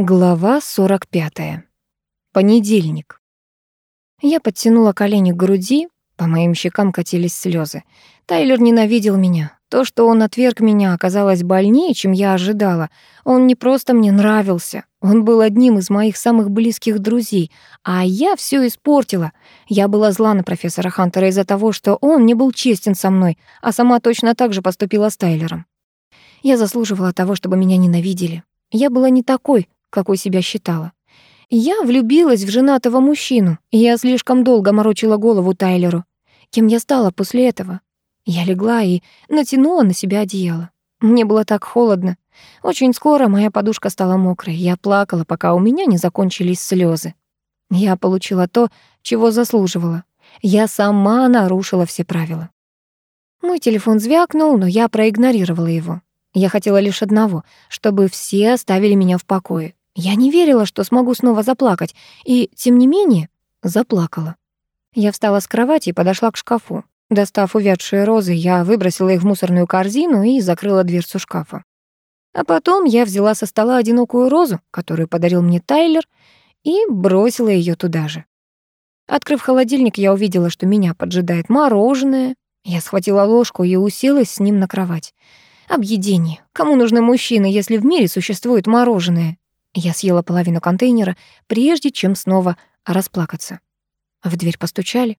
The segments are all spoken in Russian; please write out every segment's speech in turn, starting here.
Глава 45. Понедельник. Я подтянула колени к груди, по моим щекам катились слезы. Тайлер ненавидел меня. То, что он отверг меня, оказалось больнее, чем я ожидала. Он не просто мне нравился, он был одним из моих самых близких друзей, а я все испортила. Я была зла на профессора Хантера из-за того, что он не был честен со мной, а сама точно так же поступила с Тайлером. Я заслуживала того, чтобы меня ненавидели. Я была не такой, какой себя считала. Я влюбилась в женатого мужчину, я слишком долго морочила голову Тайлеру. Кем я стала после этого? Я легла и натянула на себя одеяло. Мне было так холодно. Очень скоро моя подушка стала мокрой. Я плакала, пока у меня не закончились слезы. Я получила то, чего заслуживала. Я сама нарушила все правила. Мой телефон звякнул, но я проигнорировала его. Я хотела лишь одного, чтобы все оставили меня в покое. Я не верила, что смогу снова заплакать, и, тем не менее, заплакала. Я встала с кровати и подошла к шкафу. Достав увядшие розы, я выбросила их в мусорную корзину и закрыла дверцу шкафа. А потом я взяла со стола одинокую розу, которую подарил мне Тайлер, и бросила ее туда же. Открыв холодильник, я увидела, что меня поджидает мороженое. Я схватила ложку и уселась с ним на кровать. Объедение. Кому нужны мужчины, если в мире существует мороженое? Я съела половину контейнера, прежде чем снова расплакаться. В дверь постучали.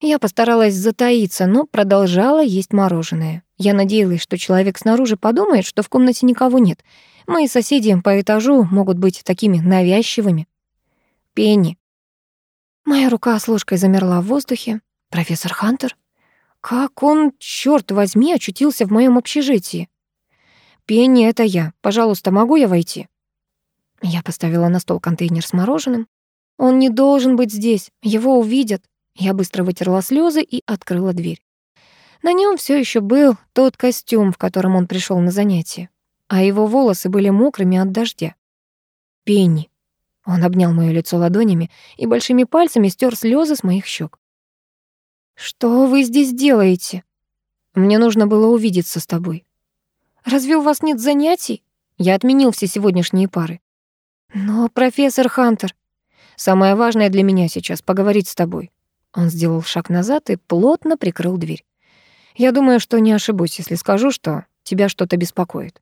Я постаралась затаиться, но продолжала есть мороженое. Я надеялась, что человек снаружи подумает, что в комнате никого нет. Мои соседи по этажу могут быть такими навязчивыми. Пенни. Моя рука с ложкой замерла в воздухе. Профессор Хантер? Как он, черт возьми, очутился в моем общежитии? Пенни, это я. Пожалуйста, могу я войти? Я поставила на стол контейнер с мороженым. Он не должен быть здесь, его увидят. Я быстро вытерла слезы и открыла дверь. На нем все еще был тот костюм, в котором он пришел на занятие, а его волосы были мокрыми от дождя. Пенни. Он обнял моё лицо ладонями и большими пальцами стер слезы с моих щек. «Что вы здесь делаете?» «Мне нужно было увидеться с тобой». «Разве у вас нет занятий?» «Я отменил все сегодняшние пары». «Но, профессор Хантер, самое важное для меня сейчас — поговорить с тобой». Он сделал шаг назад и плотно прикрыл дверь. «Я думаю, что не ошибусь, если скажу, что тебя что-то беспокоит».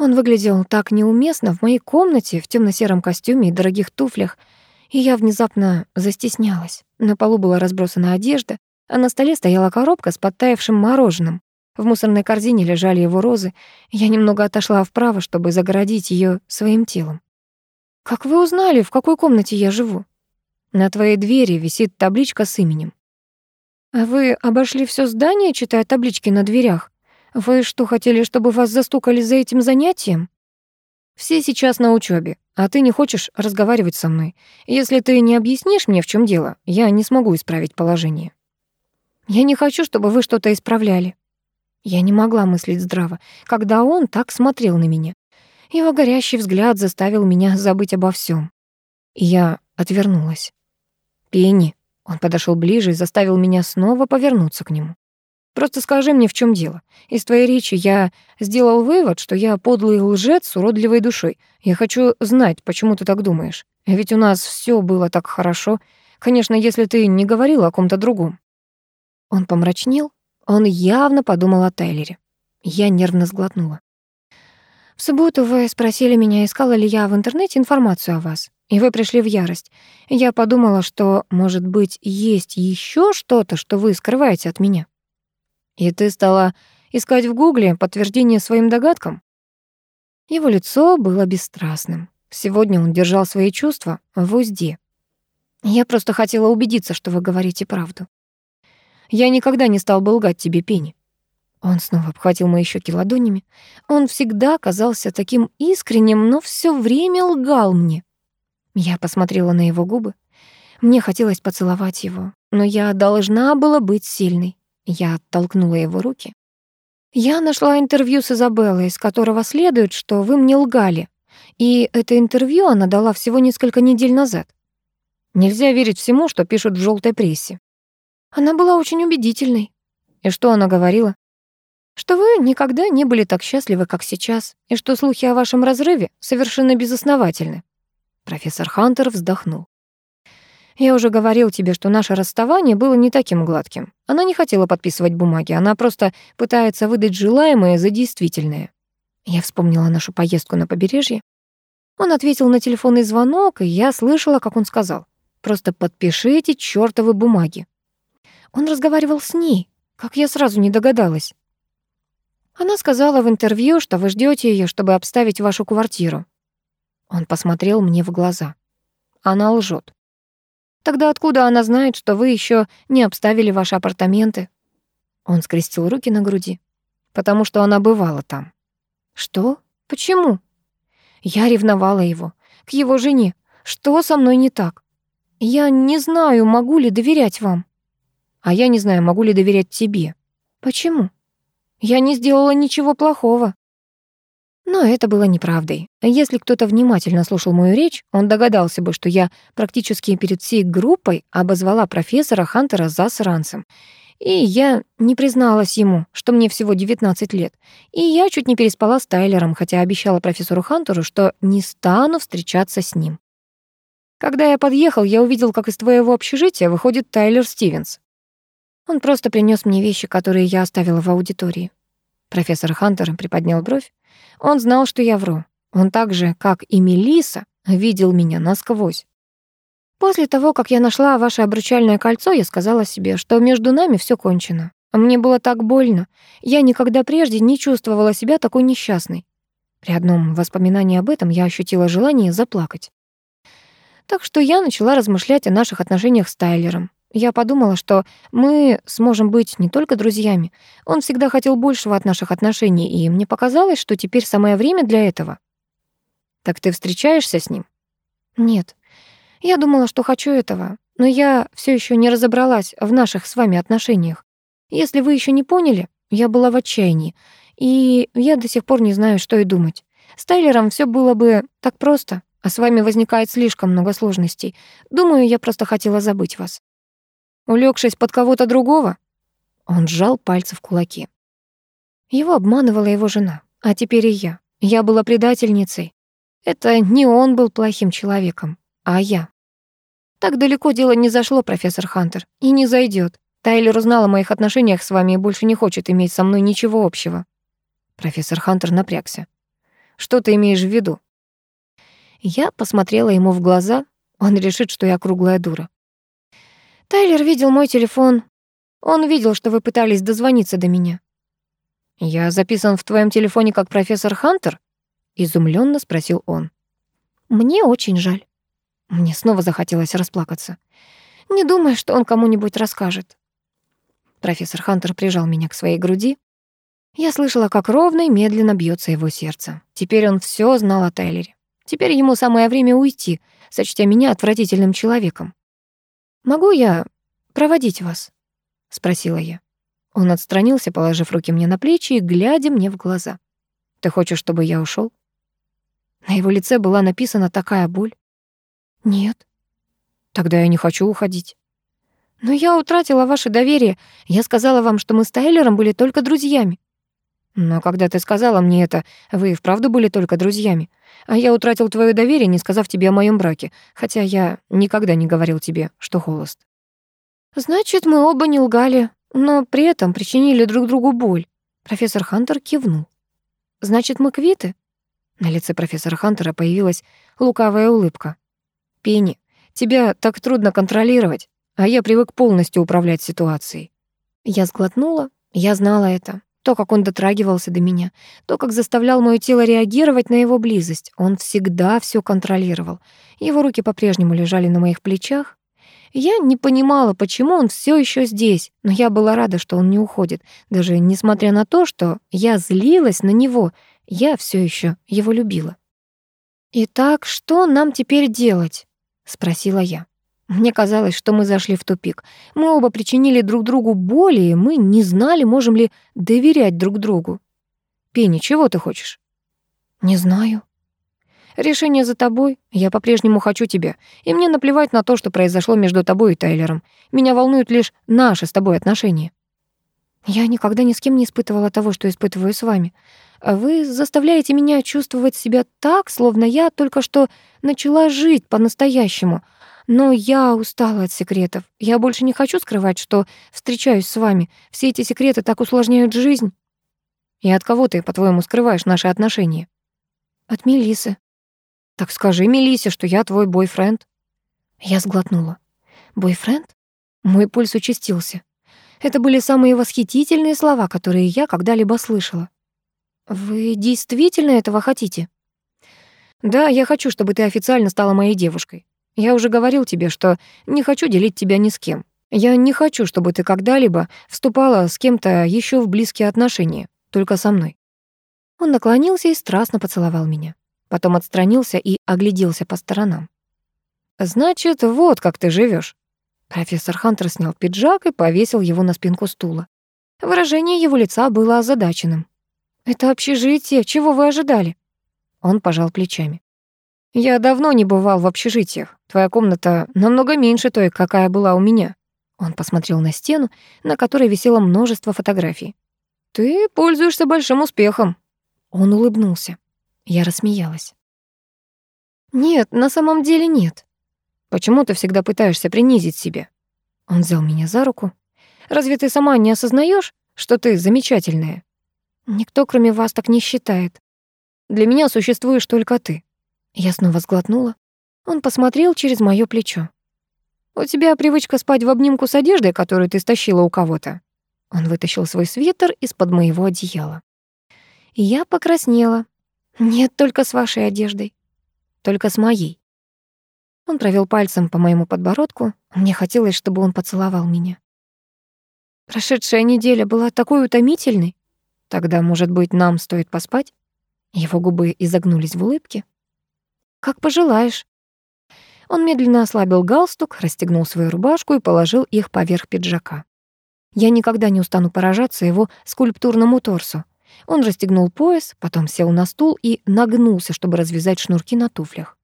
Он выглядел так неуместно в моей комнате в темно-сером костюме и дорогих туфлях, и я внезапно застеснялась. На полу была разбросана одежда, а на столе стояла коробка с подтаявшим мороженым. В мусорной корзине лежали его розы. Я немного отошла вправо, чтобы загородить ее своим телом. «Как вы узнали, в какой комнате я живу?» «На твоей двери висит табличка с именем». «А вы обошли все здание, читая таблички на дверях? Вы что, хотели, чтобы вас застукали за этим занятием?» «Все сейчас на учебе, а ты не хочешь разговаривать со мной. Если ты не объяснишь мне, в чем дело, я не смогу исправить положение». «Я не хочу, чтобы вы что-то исправляли». Я не могла мыслить здраво, когда он так смотрел на меня. Его горящий взгляд заставил меня забыть обо всем. Я отвернулась. «Пенни», он подошел ближе и заставил меня снова повернуться к нему. «Просто скажи мне, в чем дело. Из твоей речи я сделал вывод, что я подлый лжец с уродливой душой. Я хочу знать, почему ты так думаешь. Ведь у нас все было так хорошо. Конечно, если ты не говорил о ком-то другом». Он помрачнел. Он явно подумал о Тайлере. Я нервно сглотнула. В субботу вы спросили меня, искала ли я в интернете информацию о вас, и вы пришли в ярость. Я подумала, что, может быть, есть еще что-то, что вы скрываете от меня. И ты стала искать в Гугле подтверждение своим догадкам? Его лицо было бесстрастным. Сегодня он держал свои чувства в узде. Я просто хотела убедиться, что вы говорите правду. Я никогда не стал бы лгать тебе, Пенни. Он снова обхватил мои щеки ладонями. Он всегда казался таким искренним, но все время лгал мне. Я посмотрела на его губы. Мне хотелось поцеловать его, но я должна была быть сильной. Я оттолкнула его руки. Я нашла интервью с Изабеллой, из которого следует, что вы мне лгали. И это интервью она дала всего несколько недель назад. Нельзя верить всему, что пишут в желтой прессе. Она была очень убедительной. И что она говорила? Что вы никогда не были так счастливы, как сейчас, и что слухи о вашем разрыве совершенно безосновательны. Профессор Хантер вздохнул. Я уже говорил тебе, что наше расставание было не таким гладким. Она не хотела подписывать бумаги, она просто пытается выдать желаемое за действительное. Я вспомнила нашу поездку на побережье. Он ответил на телефонный звонок, и я слышала, как он сказал. «Просто подпишите чёртовы бумаги». Он разговаривал с ней, как я сразу не догадалась. Она сказала в интервью, что вы ждёте её, чтобы обставить вашу квартиру. Он посмотрел мне в глаза. Она лжёт. Тогда откуда она знает, что вы ещё не обставили ваши апартаменты? Он скрестил руки на груди. Потому что она бывала там. Что? Почему? Я ревновала его. К его жене. Что со мной не так? Я не знаю, могу ли доверять вам. А я не знаю, могу ли доверять тебе. Почему? Я не сделала ничего плохого. Но это было неправдой. Если кто-то внимательно слушал мою речь, он догадался бы, что я практически перед всей группой обозвала профессора Хантера засранцем. И я не призналась ему, что мне всего 19 лет. И я чуть не переспала с Тайлером, хотя обещала профессору Хантеру, что не стану встречаться с ним. Когда я подъехал, я увидел, как из твоего общежития выходит Тайлер Стивенс. Он просто принес мне вещи, которые я оставила в аудитории. Профессор Хантер приподнял бровь. Он знал, что я вру. Он так же, как и Мелиса, видел меня насквозь. После того, как я нашла ваше обручальное кольцо, я сказала себе, что между нами все кончено. Мне было так больно. Я никогда прежде не чувствовала себя такой несчастной. При одном воспоминании об этом я ощутила желание заплакать. Так что я начала размышлять о наших отношениях с Тайлером. Я подумала, что мы сможем быть не только друзьями. Он всегда хотел большего от наших отношений, и мне показалось, что теперь самое время для этого. Так ты встречаешься с ним? Нет. Я думала, что хочу этого, но я все еще не разобралась в наших с вами отношениях. Если вы еще не поняли, я была в отчаянии, и я до сих пор не знаю, что и думать. С Тайлером все было бы так просто, а с вами возникает слишком много сложностей. Думаю, я просто хотела забыть вас. Улегшись под кого-то другого, он сжал пальцы в кулаки. Его обманывала его жена, а теперь и я. Я была предательницей. Это не он был плохим человеком, а я. Так далеко дело не зашло, профессор Хантер, и не зайдет. Тайлер узнал о моих отношениях с вами и больше не хочет иметь со мной ничего общего. Профессор Хантер напрягся. Что ты имеешь в виду? Я посмотрела ему в глаза. Он решит, что я круглая дура. Тайлер видел мой телефон. Он видел, что вы пытались дозвониться до меня. Я записан в твоем телефоне как профессор Хантер? изумленно спросил он. Мне очень жаль. Мне снова захотелось расплакаться. Не думай, что он кому-нибудь расскажет. Профессор Хантер прижал меня к своей груди. Я слышала, как ровно и медленно бьется его сердце. Теперь он все знал о Тайлере. Теперь ему самое время уйти, сочтя меня отвратительным человеком. «Могу я проводить вас?» — спросила я. Он отстранился, положив руки мне на плечи и глядя мне в глаза. «Ты хочешь, чтобы я ушел? На его лице была написана такая боль. «Нет». «Тогда я не хочу уходить». «Но я утратила ваше доверие. Я сказала вам, что мы с Тайлером были только друзьями». «Но когда ты сказала мне это, вы и вправду были только друзьями. А я утратил твое доверие, не сказав тебе о моем браке, хотя я никогда не говорил тебе, что холост». «Значит, мы оба не лгали, но при этом причинили друг другу боль». Профессор Хантер кивнул. «Значит, мы квиты?» На лице профессора Хантера появилась лукавая улыбка. Пенни, тебя так трудно контролировать, а я привык полностью управлять ситуацией. Я сглотнула, я знала это. То, как он дотрагивался до меня, то, как заставлял моё тело реагировать на его близость. Он всегда всё контролировал. Его руки по-прежнему лежали на моих плечах. Я не понимала, почему он всё ещё здесь, но я была рада, что он не уходит. Даже несмотря на то, что я злилась на него, я всё ещё его любила. «Итак, что нам теперь делать?» спросила я. Мне казалось, что мы зашли в тупик. Мы оба причинили друг другу боли, и мы не знали, можем ли доверять друг другу. Пенни, чего ты хочешь? Не знаю. Решение за тобой. Я по-прежнему хочу тебя. И мне наплевать на то, что произошло между тобой и Тайлером. Меня волнуют лишь наши с тобой отношения. Я никогда ни с кем не испытывала того, что испытываю с вами. А Вы заставляете меня чувствовать себя так, словно я только что начала жить по-настоящему. Но я устала от секретов. Я больше не хочу скрывать, что встречаюсь с вами. Все эти секреты так усложняют жизнь. И от кого ты, по-твоему, скрываешь наши отношения? От Мелисы. Так скажи Мелисе, что я твой бойфренд. Я сглотнула. Бойфренд? Мой пульс участился. Это были самые восхитительные слова, которые я когда-либо слышала. «Вы действительно этого хотите?» «Да, я хочу, чтобы ты официально стала моей девушкой. Я уже говорил тебе, что не хочу делить тебя ни с кем. Я не хочу, чтобы ты когда-либо вступала с кем-то еще в близкие отношения, только со мной». Он наклонился и страстно поцеловал меня. Потом отстранился и огляделся по сторонам. «Значит, вот как ты живешь. Профессор Хантер снял пиджак и повесил его на спинку стула. Выражение его лица было озадаченным. «Это общежитие. Чего вы ожидали?» Он пожал плечами. «Я давно не бывал в общежитиях. Твоя комната намного меньше той, какая была у меня». Он посмотрел на стену, на которой висело множество фотографий. «Ты пользуешься большим успехом». Он улыбнулся. Я рассмеялась. «Нет, на самом деле нет. Почему ты всегда пытаешься принизить себя?» Он взял меня за руку. «Разве ты сама не осознаешь, что ты замечательная?» «Никто, кроме вас, так не считает. Для меня существуешь только ты». Я снова сглотнула. Он посмотрел через моё плечо. «У тебя привычка спать в обнимку с одеждой, которую ты стащила у кого-то». Он вытащил свой свитер из-под моего одеяла. Я покраснела. «Нет, только с вашей одеждой. Только с моей». Он провел пальцем по моему подбородку. Мне хотелось, чтобы он поцеловал меня. Прошедшая неделя была такой утомительной. Тогда, может быть, нам стоит поспать? Его губы изогнулись в улыбке. Как пожелаешь. Он медленно ослабил галстук, расстегнул свою рубашку и положил их поверх пиджака. Я никогда не устану поражаться его скульптурному торсу. Он расстегнул пояс, потом сел на стул и нагнулся, чтобы развязать шнурки на туфлях.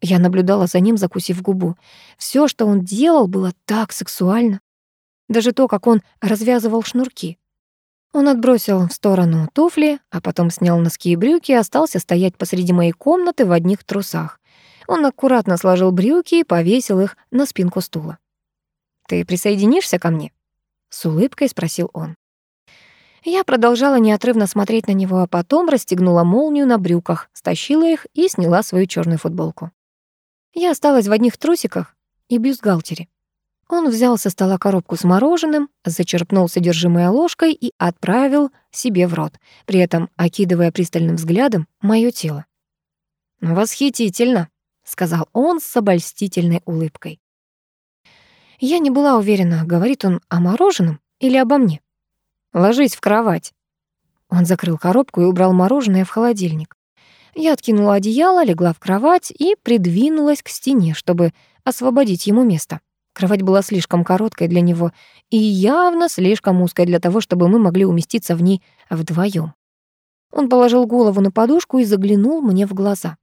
Я наблюдала за ним, закусив губу. Все, что он делал, было так сексуально. Даже то, как он развязывал шнурки. Он отбросил в сторону туфли, а потом снял носки и брюки и остался стоять посреди моей комнаты в одних трусах. Он аккуратно сложил брюки и повесил их на спинку стула. «Ты присоединишься ко мне?» — с улыбкой спросил он. Я продолжала неотрывно смотреть на него, а потом расстегнула молнию на брюках, стащила их и сняла свою черную футболку. Я осталась в одних трусиках и бюстгальтере. Он взял со стола коробку с мороженым, зачерпнул содержимое ложкой и отправил себе в рот, при этом окидывая пристальным взглядом моё тело. «Восхитительно», — сказал он с обольстительной улыбкой. Я не была уверена, говорит он о мороженом или обо мне. «Ложись в кровать». Он закрыл коробку и убрал мороженое в холодильник. Я откинула одеяло, легла в кровать и придвинулась к стене, чтобы освободить ему место. Кровать была слишком короткой для него и явно слишком узкой для того, чтобы мы могли уместиться в ней вдвоем. Он положил голову на подушку и заглянул мне в глаза.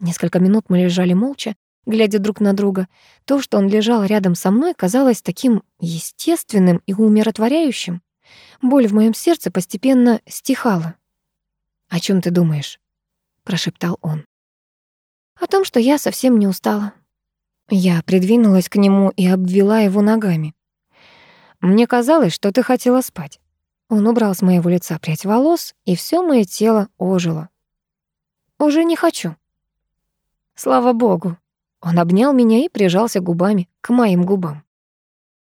Несколько минут мы лежали молча, глядя друг на друга. То, что он лежал рядом со мной, казалось таким естественным и умиротворяющим. Боль в моем сердце постепенно стихала. «О чем ты думаешь?» прошептал он. О том, что я совсем не устала. Я придвинулась к нему и обвела его ногами. Мне казалось, что ты хотела спать. Он убрал с моего лица прядь волос, и все мое тело ожило. Уже не хочу. Слава богу. Он обнял меня и прижался губами к моим губам.